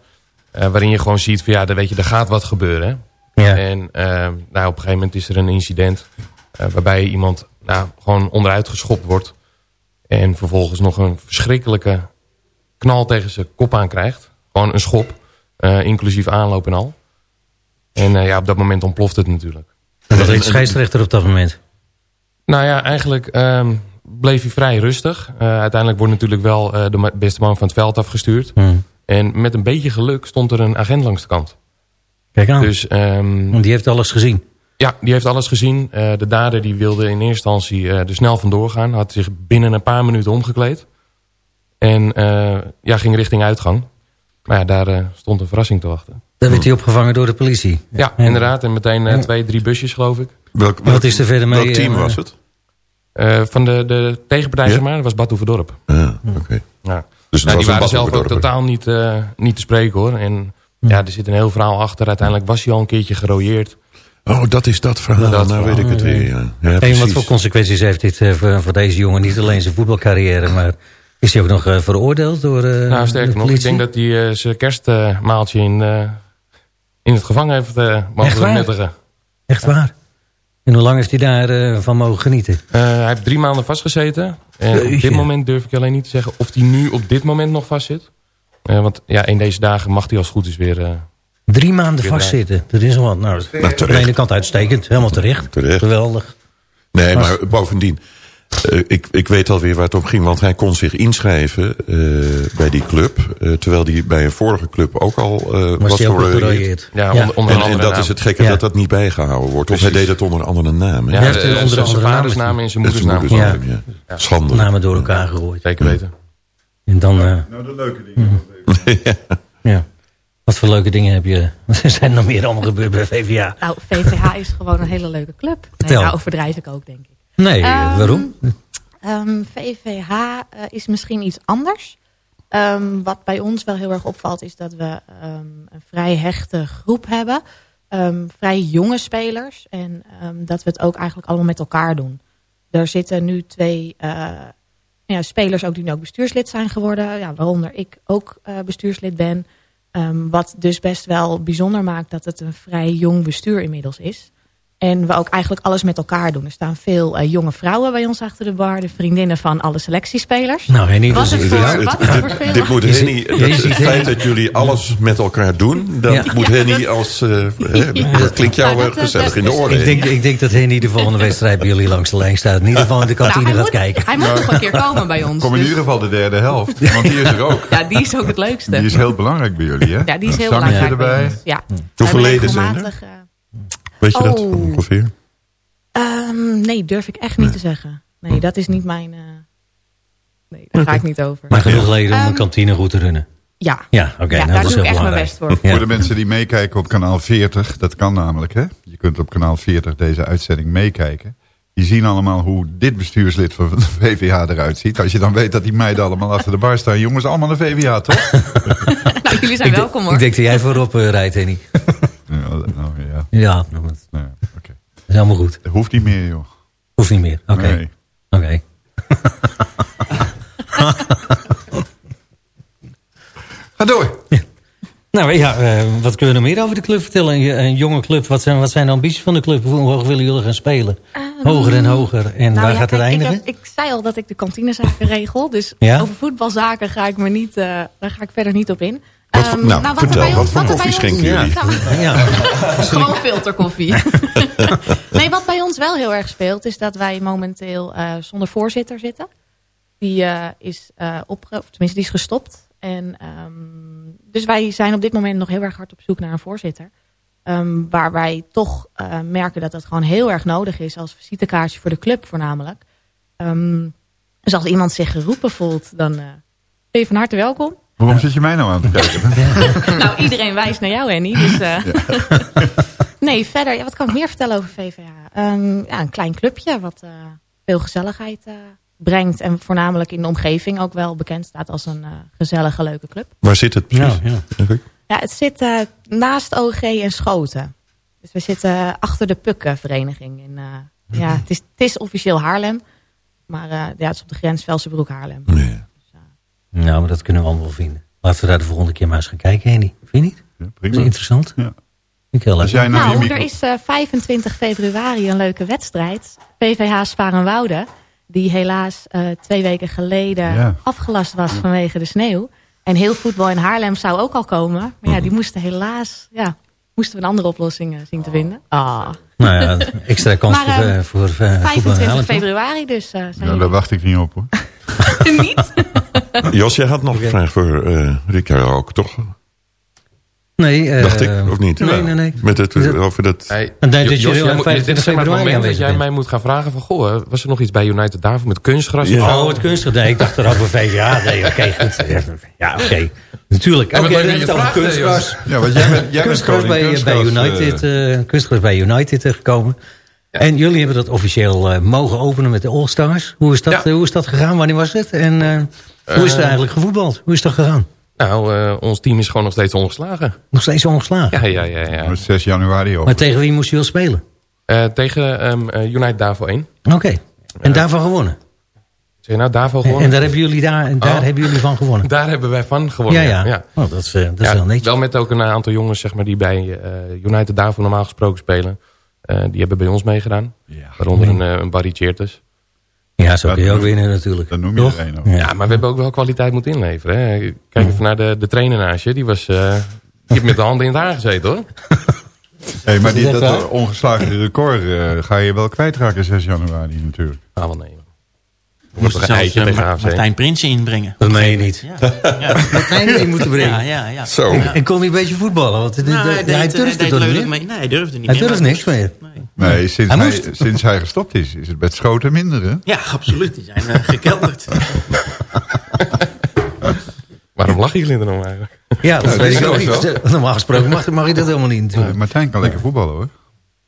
eh, waarin je gewoon ziet van ja, dan weet je, er gaat wat gebeuren. Ja. En ehm, nou, op een gegeven moment is er een incident. eh, waarbij iemand nou, gewoon onderuit geschopt wordt. En vervolgens nog een verschrikkelijke knal tegen zijn kop aan krijgt. Gewoon een schop. eh, inclusief aanloop en al. En eh, ja, op dat moment ontploft het natuurlijk. En wat deed de scheidsrechter op dat moment? Nou ja, eigenlijk ehm, bleef hij vrij rustig. Eh, uiteindelijk wordt natuurlijk wel eh, de beste man van het veld afgestuurd. Hmm. En met een beetje geluk stond er een agent langs de kant. Kijk aan, Dus ehm, want die heeft alles gezien. ja, die heeft alles gezien. Eh, de dader die wilde in eerste instantie eh, er snel vandoor gaan. Had zich binnen een paar minuten omgekleed. En eh, ja, ging richting uitgang. Maar ja, daar eh, stond een verrassing te wachten. Dan werd hij opgevangen door de politie. Ja, inderdaad. En meteen eh, twee, drie busjes geloof ik. Welk, Wat is er verder mee? welk team was het? Eh, van de, de tegenpartij, Ja? zeg maar, dat was Bad Oeverdorp. Ja, oké. Ja. Dus Nou, was die waren zelf ook totaal niet, eh, niet te spreken hoor. En ja, er zit een heel verhaal achter. Uiteindelijk was hij al een keertje gerooieerd. Oh, dat is dat verhaal. Dat nou verhaal. weet ik het weer. Ja, ja en wat voor consequenties heeft dit eh, voor, voor deze jongen? Niet alleen zijn voetbalcarrière, maar is hij ook nog eh, veroordeeld door eh nou, sterker de nog, ik denk dat hij eh, zijn kerstmaaltje in, eh, in het gevangen heeft eh mogen nuttigen. Echt waar? En hoe lang heeft hij daarvan van mogen genieten? Eh, hij heeft drie maanden vastgezeten. En op dit moment durf ik alleen niet te zeggen of hij nu op dit moment nog vastzit. Eh want ja, in deze dagen mag hij als het goed is weer... eh, Drie maanden vastzitten. Dat is wel wat. Nou, aan de terecht. ene kant uitstekend. Helemaal terecht. Terecht. Geweldig. Nee, maar bovendien, eh, ik, ik weet alweer waar het om ging. Want hij kon zich inschrijven eh, bij die club. eh, terwijl hij bij een vorige club ook al eh, was, gerooieerd. gerooieerd? ja, Ja. Onder, onder En, en andere dat naam. is het gekke Ja. dat dat niet bijgehouden wordt. Of hij deed het onder een andere naam. hè? Ja, Hij heeft de- het onder zijn andere vaders naam naam en zijn is moeders ja. Schande. Namen door elkaar gegooid. Zeker weten. En dan, eh, Nou, de leuke dingen. Ja. Wat voor leuke dingen heb je? Er zijn nog meer allemaal gebeurd bij VVA. Nou, VVH is gewoon een hele leuke club. Nee, nou overdrijf ik ook, denk ik. Nee, eh, Ehm, waarom? Ehm, VVH eh, is misschien iets anders. Ehm, wat bij ons wel heel erg opvalt is dat we ehm, een vrij hechte groep hebben. Ehm, vrij jonge spelers. En ehm, dat we het ook eigenlijk allemaal met elkaar doen. Er zitten nu twee eh, ja, spelers ook die nu ook bestuurslid zijn geworden. Ja, waaronder ik ook eh, bestuurslid ben. Ehm, wat dus best wel bijzonder maakt dat het een vrij jong bestuur inmiddels is. En we ook eigenlijk alles met elkaar doen. Er staan veel eh, jonge vrouwen bij ons achter de bar. De vriendinnen van alle selectiespelers. Nou, Henny, dat het is voor- ideaal. wat het voor veel- Dit moet Henny, dat, ziet het feit dat jullie alles met elkaar doen, Ja. moet Henny als, eh, hè, dat klinkt jou Ja, dat- dat- gezellig in de dat- orde. Ik denk, ik denk dat Henny de volgende wedstrijd bij jullie langs de lijn staat. In ieder geval in de Nou, kantine hij, gaat moet, kijken. hij moet nog een keer komen bij ons. Kom in dus- ieder geval de derde helft. Want die is er ook. ja, die is ook het leukste. Die is heel belangrijk bij jullie, hè? ja, die is heel belangrijk bij erbij. Ja. Hoeveel leden zijn er? Weet je dat Oh. ongeveer? ehm, nee, durf ik echt niet te zeggen. Nee, dat is niet mijn... eh, Nee, daar ga ik niet over. Maar genoeg leden om een Ehm, kantine goed te runnen. Ja, Ja, oké. Ja, nou, daar dat is doe ik heel echt mijn belangrijk. best voor. Ja. Voor de mensen die meekijken op kanaal 40, dat kan namelijk hè. Je kunt op kanaal 40 deze uitzending meekijken. Die zien allemaal hoe dit bestuurslid van de VVH eruit ziet. Als je dan weet dat die meiden allemaal achter de bar staan. Jongens, allemaal een VVH, toch? Nou, jullie zijn Ik, welkom hoor. ik denk dat jij voorop eh, rijdt, Henny. Ja, nou, ja. Ja, nou, dat Nou, oké. is helemaal goed. Dat hoeft niet meer, joh. Hoeft niet meer. Oké. Nee. Oké. Ga door. Nou ja, eh, wat kunnen we nog meer over de club vertellen? Een, een jonge club, wat zijn, wat zijn de ambities van de club? Hoe hoog willen jullie gaan spelen? hoger en hoger. En Nou waar ja, gaat het kijk, ik, eindigen? heb- ik zei al dat ik de kantinezaken regel. Dus Ja? over voetbalzaken ga ik, me niet, eh, daar ga ik verder niet op in. Wat voor- Ehm, nou, wat vertel, bij wat ons- voor koffie schenken jullie? Nou, Ja. Gewoon filterkoffie. nee, wat bij ons wel heel erg speelt... is dat wij momenteel eh, zonder voorzitter zitten. Die eh, is uh, opge of tenminste, die is gestopt. En, ehm, dus wij zijn op dit moment nog heel erg hard op zoek naar een voorzitter. Ehm, waar wij toch eh, merken dat dat gewoon heel erg nodig is... als visitekaartje voor de club voornamelijk. Ehm, dus als iemand zich geroepen voelt, dan eh, ben je van harte welkom. Waarom zit je mij nou aan te kijken? nou, iedereen wijst naar jou, Henny. Dus, eh, nee, verder, ja, wat kan ik meer vertellen over VVA? Ehm, ja, een klein clubje wat eh, veel gezelligheid eh, brengt. En voornamelijk in de omgeving ook wel bekend staat als een gezellige, leuke club. Waar zit het precies? Ja, ja. Ja, het zit eh, naast OG en Schoten. Dus we zitten achter de Pukkenvereniging. In, eh, ja, het, is, het is officieel Haarlem. Maar eh, ja, het is op de grens Velsen-Broek-Haarlem. Nou, maar dat kunnen we allemaal wel vinden. Laten we daar de volgende keer maar eens gaan kijken, Henny. Vind je niet? Ja, Dat is interessant. Ja. Ik heel leuk. Nou, Nou, micro- er is eh, 25 februari een leuke wedstrijd. PVH Sparenwoude. Die helaas eh, twee weken geleden Ja. afgelast was vanwege de sneeuw. En heel voetbal in Haarlem zou ook al komen. Maar Mhm. ja, die moesten helaas... Ja, moesten we een andere oplossing eh, zien te vinden. Ah. Nou ja, extra kans Maar, voor, eh, eh, voor eh, voetbal in 25 Haarlem, toch? februari dus. eh zijn Nou, daar wacht ik niet op hoor. niet? Jos, jij had nog een vraag voor eh Ricardo ook, toch? Nee, eh, Dacht ik, of niet? Nee, nee, nee. Met het, over dat... Hey, dat- Jos, jij moet- 25 dit is zeg maar het moment dat jij mij moet gaan vragen van... Goh, was er nog iets bij United daarvoor met kunstgras? Ja. Oh, het kunstgras. Nee, ik dacht er over VVA. Nee, oké, goed. Ja, oké. Natuurlijk. Ja, Oké, leuk dan kunstgras. Ja, want jij bent, jij bent Kunstgras bij, bij kunstgras, eh, United, eh, kunstgras bij United eh, gekomen. En jullie hebben dat officieel eh, mogen openen met de All-Stars. Hoe, is dat, Ja. eh, hoe is dat gegaan? Wanneer was het? En eh, hoe is het eigenlijk gevoetbald? Hoe is dat gegaan? Nou, eh, ons team is gewoon nog steeds ongeslagen. Nog steeds ongeslagen. Ja, ja, ja. ja. met 6 januari op. Maar tegen wie moest je wel spelen? Eh, tegen ehm, eh, United Davo 1. Oké. En daarvan gewonnen? Zeg je nou Davo En, gewonnen? en daar, hebben jullie, daar, en daar Oh. hebben jullie van gewonnen? Daar hebben wij van gewonnen. Ja, ja. Oh, dat is, eh, dat is Ja, wel netjes. wel met ook een aantal jongens zeg maar, die bij eh, United Davo normaal gesproken spelen. Eh, die hebben bij ons meegedaan. Waaronder een, eh, een Barry Cheertes. Ja, zo kun je ook winnen natuurlijk. Dan noem je Toch? er een ook. Ja, maar we hebben ook wel kwaliteit moeten inleveren. Hè. Kijk even naar de, de trainer naast je. Die was... eh, die heeft met de handen in het haar gezeten hoor. Hey, maar die, dat dat ongeslagen record eh, ga je wel kwijtraken 6 januari natuurlijk. Ah, wel nee. Moest nog er een zelfs AFC. Martijn Prinsen inbrengen. Dat meen je niet. Ja, ja. Martijn in moeten brengen. Ja, ja, ja. Zo. En, en kon hij een beetje voetballen? Want Nou, hij, hij, deed, durfde hij deed toch niet meer? mee. Nee, hij durfde niet Hij meer. durfde maar- niks meer. Nee. Nee, sinds Hij sinds hij gestopt is, is het met schoten minder hè? Ja, absoluut. Die zijn eh, gekelderd. Waarom lachen jullie er nou eigenlijk? Ja, dat Ja, weet ik ook niet. Normaal gesproken mag, mag je dat helemaal niet natuurlijk. Martijn kan lekker voetballen hoor.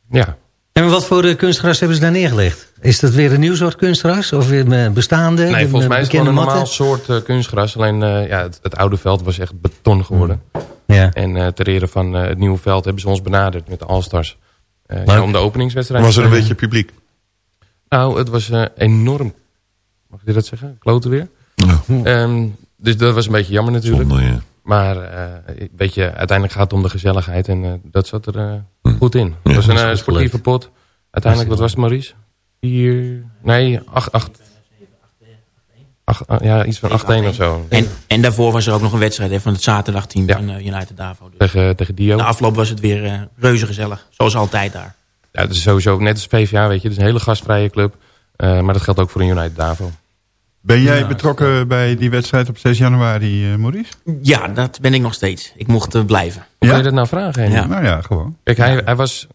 Ja. En wat voor eh, kunstgras hebben ze daar neergelegd? Is dat weer een nieuw soort kunstgras? Of weer eh, bestaande? Nee, volgens mij is het een normaal matten? soort kunstgras. Alleen eh, ja, het, het oude veld was echt beton geworden. Ja. En eh ter ere van het nieuwe veld hebben ze ons benaderd met de All-Stars. Eh, ja, om de openingswedstrijd Was er een beetje publiek? Nou, het was eh, enorm. Mag je dat zeggen? Kloten weer. Ja. Ehm, dus dat was een beetje jammer natuurlijk. Zonde, ja. Maar eh, weet je, uiteindelijk gaat het om de gezelligheid. En dat zat er eh, goed in. Het Ja, was een sportieve pot. Uiteindelijk, wat was het Maurice? Vier... Nee, acht... acht acht, ah, ja, iets van 8-1 of zo. En, en daarvoor was er ook nog een wedstrijd hè, van het zaterdagteam Ja. van eh, United Davo. Dus Tegen, tegen Dio. na afloop was het weer eh, reuze gezellig. Zoals altijd daar. Ja, het is sowieso net als VVA, weet je. Het is een hele gastvrije club. Eh, maar dat geldt ook voor een United Davo. Ben jij betrokken bij die wedstrijd op 6 januari, eh Maurice? Ja, dat ben ik nog steeds. Ik mocht eh, blijven. Hoe Ja? kun je dat nou vragen? Ja. Nou ja, gewoon. Kijk, hij, hij was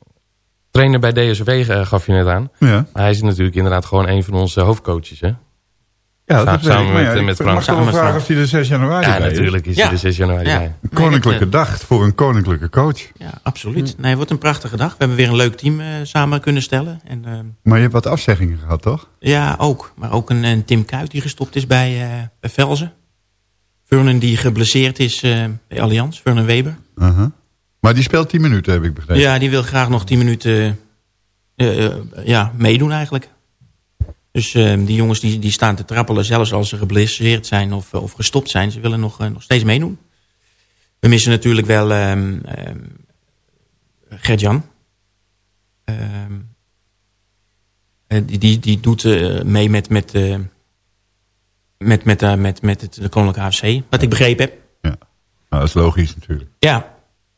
trainer bij DSW, eh, gaf je net aan. Ja, Maar hij is natuurlijk inderdaad gewoon een van onze hoofdcoaches, hè? Ja dat ik. samen Maar met, ja, ik met mag Frank. wel met vragen of hij de 6 januari Ja, bij is? natuurlijk is Ja. hij de 6 januari Ja. bij. Een koninklijke dag voor een koninklijke coach. Ja, absoluut. Nee, het wordt een prachtige dag. We hebben weer een leuk team eh, samen kunnen stellen. En, ehm, Maar je hebt wat afzeggingen gehad, toch? ja, ook. Maar ook een, een Tim Kuit die gestopt is bij, eh bij Velzen. Vernon die geblesseerd is eh, bij Allianz. Vernon Weber. Uh-huh. Maar die speelt 10 minuten, heb ik begrepen. Ja, die wil graag nog 10 minuten eh, eh, ja, meedoen eigenlijk. Dus eh, die jongens die, die staan te trappelen, zelfs als ze geblesseerd zijn of, of gestopt zijn. Ze willen nog, eh, nog steeds meedoen. We missen natuurlijk wel ehm ehm, Gert-Jan. Ehm, eh, die, die, die doet eh, mee met, met, eh, met, met, eh, met, met het de Koninklijke AFC, wat ik begrepen heb. Nou, dat is logisch natuurlijk. Ja,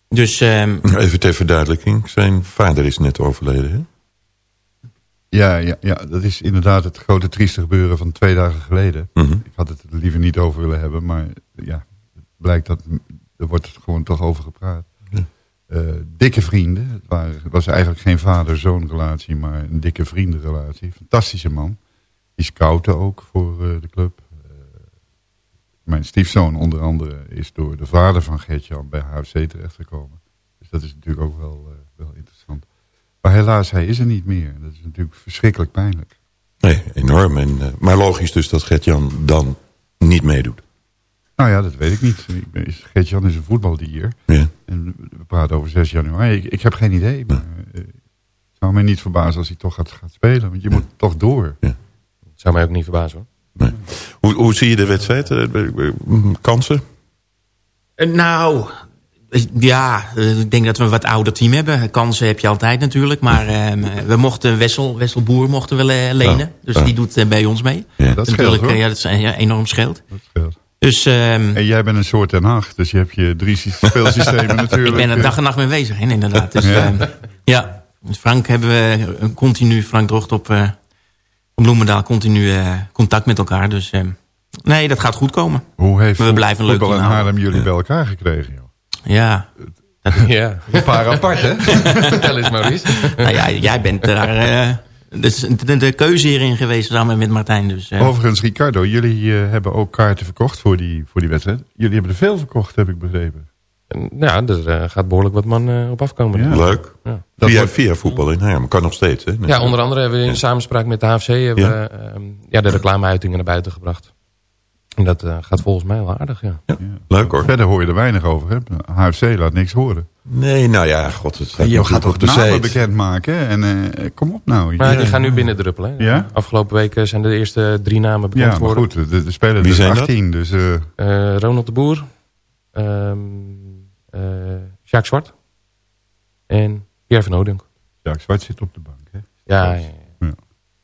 dus... ehm, Even ter verduidelijking. Zijn vader is net overleden, hè? Ja, ja, ja, dat is inderdaad het grote trieste gebeuren van twee dagen geleden. Mhm. Ik had het er liever niet over willen hebben, maar ja, het blijkt dat er wordt gewoon toch over gepraat. Eh, dikke vrienden. Het, waren, het was eigenlijk geen vader-zoon relatie, maar een dikke vriendenrelatie. Fantastische man. Die scoutte ook voor eh, de club. Eh, mijn stiefzoon onder andere is door de vader van Gertjan bij HFC terechtgekomen. Dus dat is natuurlijk ook wel, wel interessant. Maar helaas, hij is er niet meer. Dat is natuurlijk verschrikkelijk pijnlijk. Nee, enorm. En, eh, maar logisch dus dat Gert-Jan dan niet meedoet. Nou ja, dat weet ik niet. Ik ben- is- Gert-Jan is een voetbaldier. Ja. En we praten over 6 januari. Ik, ik heb geen idee. Maar, eh, het zou mij niet verbazen als hij toch gaat, gaat spelen. Want je moet toch door. Zou mij ook niet verbazen hoor. Hoe, hoe zie je de wedstrijd? Eh, Kansen? Nou, ja, eh, ik denk dat we een wat ouder team hebben. Kansen heb je altijd natuurlijk. Maar ehm, eh, we mochten Wessel, Wessel Boer mochten we le- lenen. Ja. Dus Ja. die doet eh, bij ons mee. Ja, dat scheelt, natuurlijk, hoor. eh, Ja, dat is eh, ja, enorm scheelt. Dat scheelt. Dus, ehm, En jij bent een soort Den Haag. Dus je hebt je drie sy- speelsystemen natuurlijk. ik ben er dag en nacht mee bezig, inderdaad. Dus, Ja. ja. ja, Frank hebben we een continu, Frank Drocht op, eh, op Bloemendaal, continu eh, contact met elkaar. Dus ehm, nee, dat gaat goed komen. Hoe heeft we blijven een leuk voetbal team in. Haarlem jullie bij elkaar gekregen? Joh? Ja. Ja. Een paar apart, hè? Vertel eens, Maurice. nou ja, jij bent daar eh, de, de, de keuze hierin geweest samen met Martijn. Dus, eh, Overigens, Ricardo, jullie eh, hebben ook kaarten verkocht voor die, voor die wedstrijd. Jullie hebben er veel verkocht, heb ik begrepen. Ja, er eh, gaat behoorlijk wat man op afkomen. Ja. Leuk. Ja. via, via voetbal in Haarlem. Kan nog steeds, hè? Ja, onder andere hebben we in samenspraak met de HFC hebben Ja. we, ehm, ja, de reclameuitingen naar buiten gebracht. En dat eh, gaat volgens mij wel aardig, ja. Leuk hoor. Verder hoor je er weinig over. Hè? HFC laat niks horen. Nee, nou ja, god, het je gaat toch de namen bekendmaken. En eh, kom op nou. Maar Ja. die gaan nu binnendruppelen. Hè. Ja? Afgelopen week eh, zijn de eerste drie namen bekend Ja, maar geworden. goed, de, de spelen dus zijn dat? 18. Dus, eh, Eh, Ronald de Boer. ehm eh, Jacques Zwart. En Pierre van Oudunk. ja, Zwart zit op de bank. Hè? Ja, ja,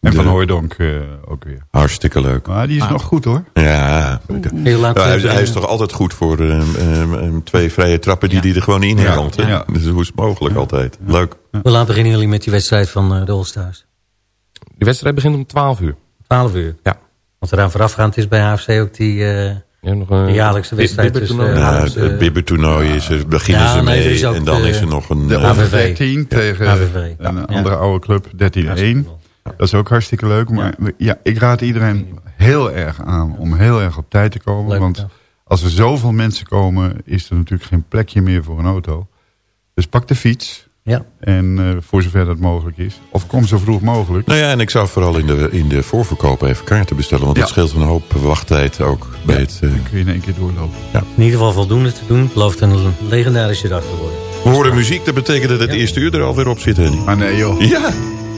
En Van Hooijdonk eh, ook weer. Hartstikke leuk. Maar die is Ah. nog goed hoor. Ja, Heel laat, Ja, hij, is- eh, hij is toch altijd goed voor ehm, ehm, ehm, twee vrije trappen die Ja. hij er gewoon in Ja, haalt. hè? ja. Dus hoe is het mogelijk altijd? Leuk. Hoe laat beginnen jullie met die wedstrijd van eh, de All-Stars? Die wedstrijd begint om 12 uur. 12 uur? Ja. Want eraan voorafgaand is bij HFC ook die eh, Ja, nog een de jaarlijkse wedstrijd Ja, het bibbertoernooi is er, beginnen Ja, ze nee, mee. is ook en dan de- is er nog een... De eh, AVV. 13 tegen AVV, een ja. andere oude club, 13-1. Dat is ook hartstikke leuk. Maar ja, ik raad iedereen heel erg aan om heel erg op tijd te komen. Leuk, want ja. als er zoveel mensen komen, is er natuurlijk geen plekje meer voor een auto. Dus pak de fiets. Ja. En eh, voor zover dat mogelijk is. Of kom zo vroeg mogelijk. Nou ja, en ik zou vooral in de, in de voorverkoop even kaarten bestellen. Want Ja. dat scheelt een hoop wachttijd ook bij het... eh, Dan kun je in één keer doorlopen. In ieder geval voldoende te doen. Het belooft een legendarische dag te worden. we horen muziek, dat betekent dat het eerste uur er alweer op zit. Henny. Ah nee joh. Ja,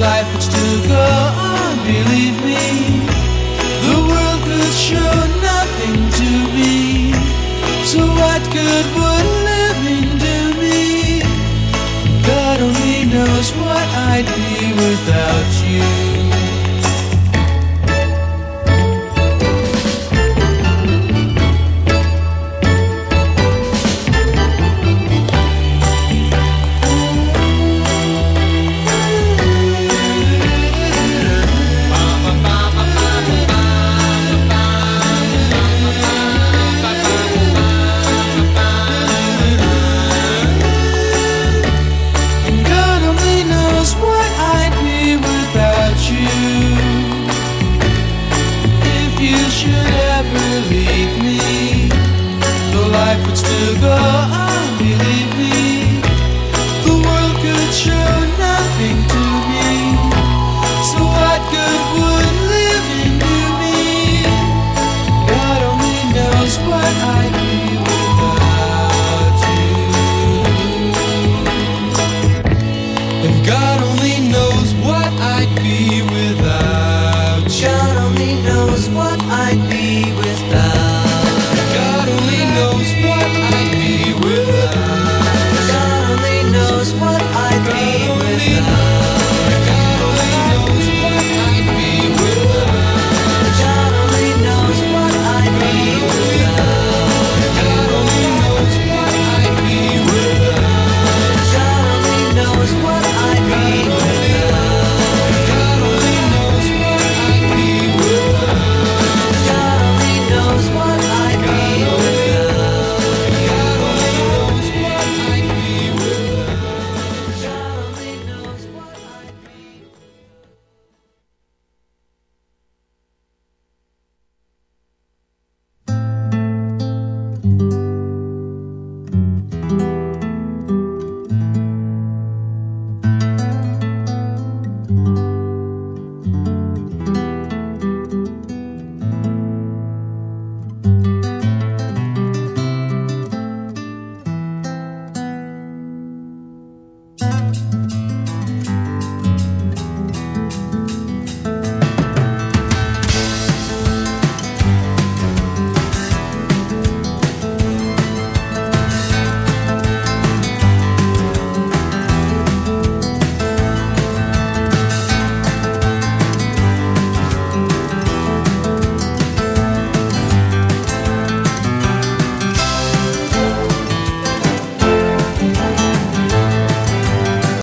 life would to go on, believe me. The world could show nothing to me. So what good would living do me? God only knows what I'd be without you.